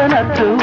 ಚಂದನ ತೂ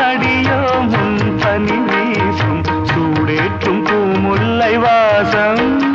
நாடியோ முன் பனி வீசும் சூடேற்றும் பூமுல்லை வாசம்.